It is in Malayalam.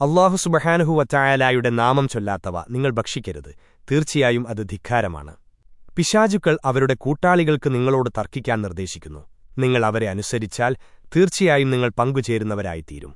അള്ളാഹു സുബഹാനുഹുവറ്റായാലായുടെ നാമം ചൊല്ലാത്തവ നിങ്ങൾ ഭക്ഷിക്കരുത്. തീർച്ചയായും അത് ധിക്കാരമാണ്. പിശാചുക്കൾ അവരുടെ കൂട്ടാളികൾക്ക് നിങ്ങളോട് തർക്കിക്കാൻ നിർദ്ദേശിക്കുന്നു. നിങ്ങൾ അവരെ അനുസരിച്ചാൽ തീർച്ചയായും നിങ്ങൾ പങ്കുചേരുന്നവരായിത്തീരും.